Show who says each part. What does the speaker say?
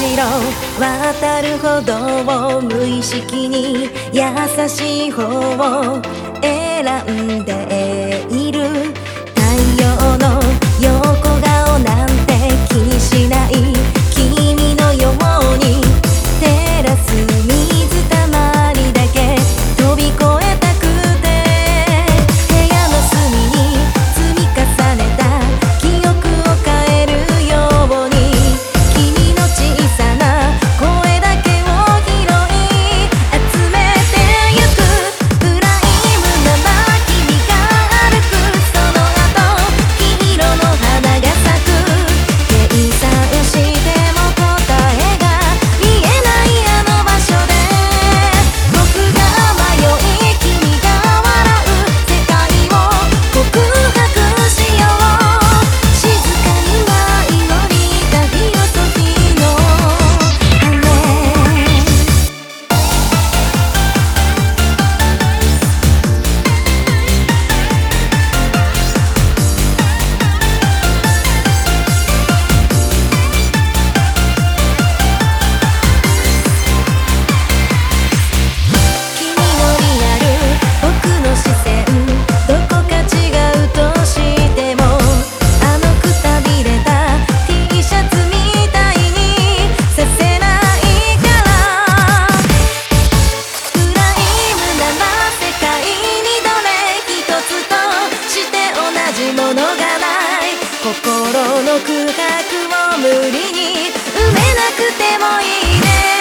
Speaker 1: 渡るほど無意識に優しい方を選んで心の区画を無理に埋めなくてもいいね。